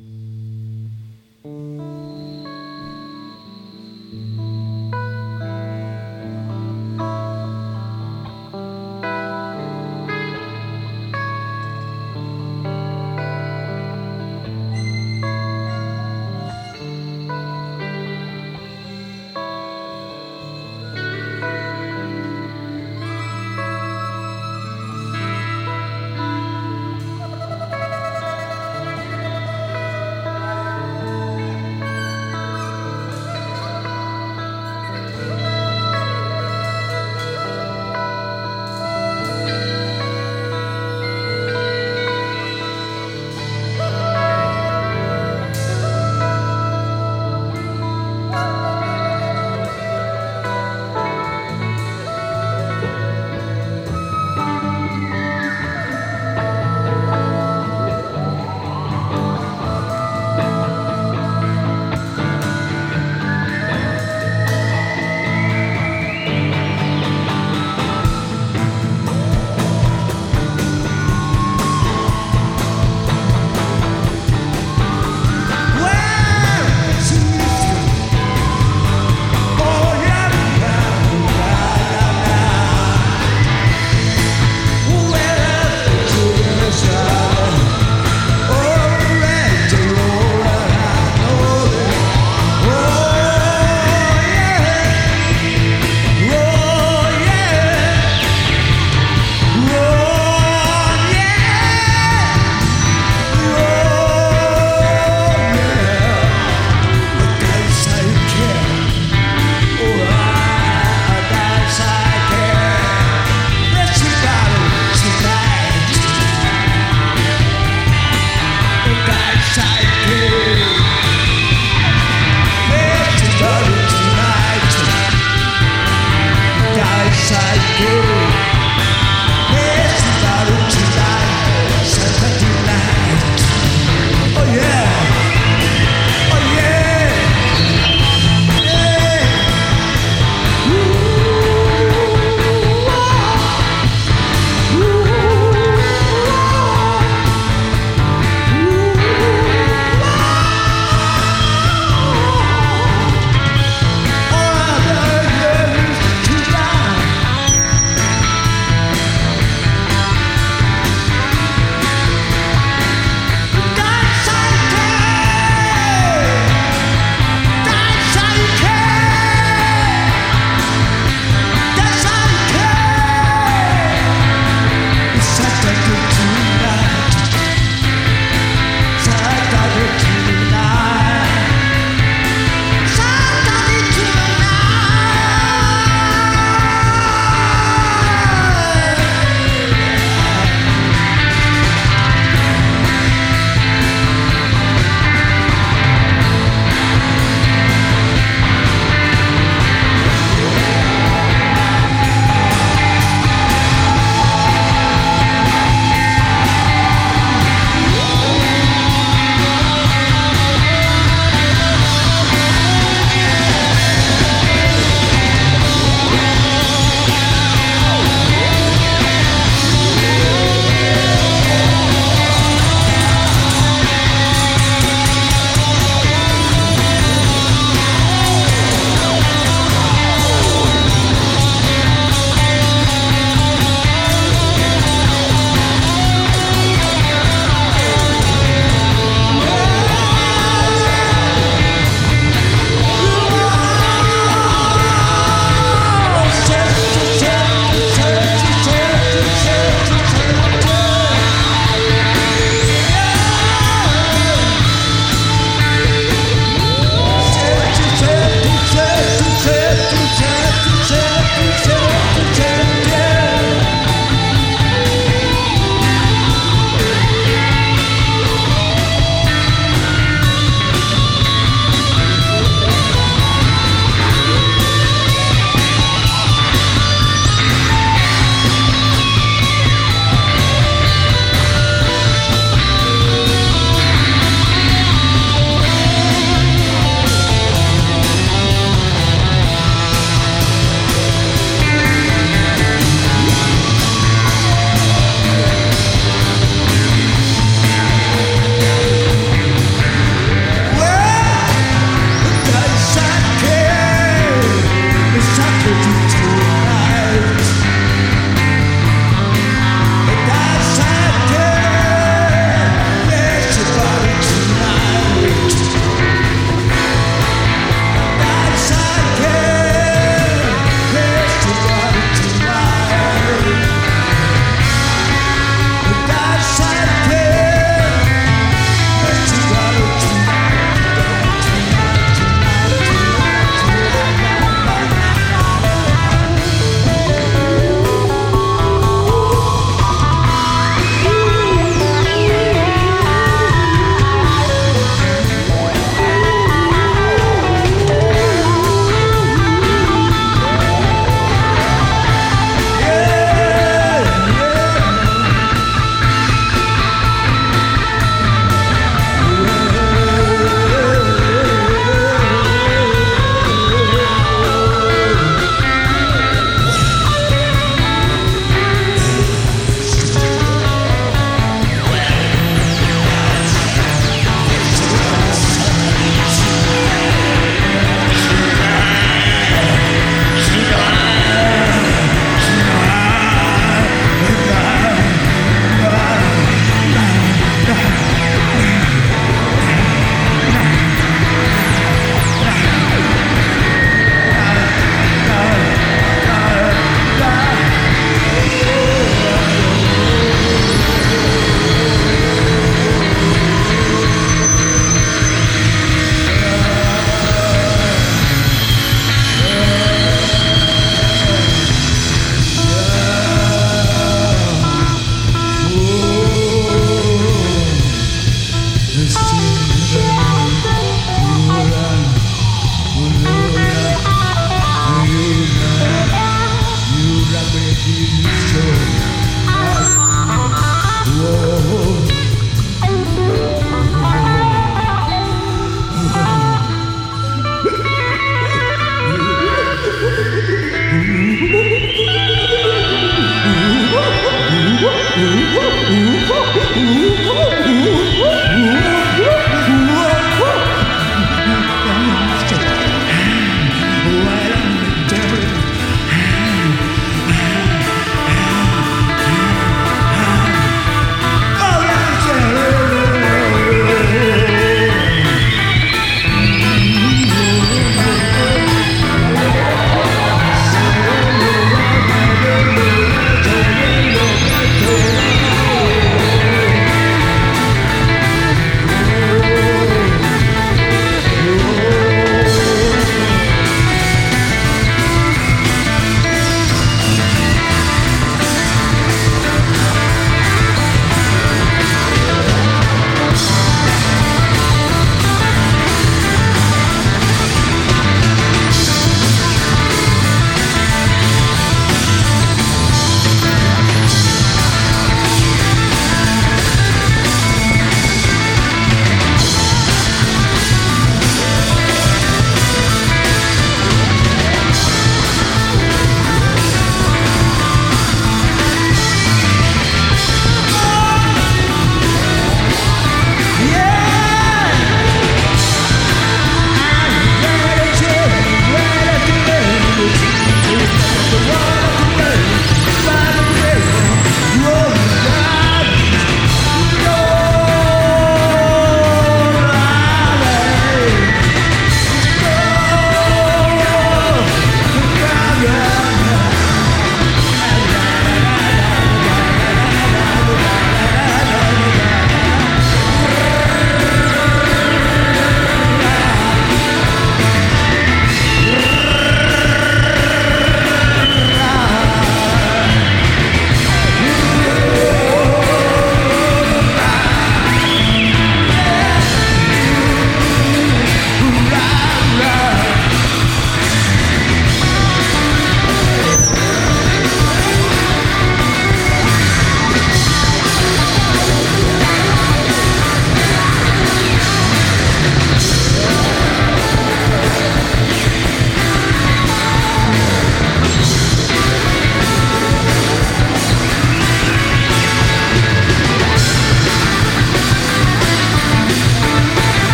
Mm.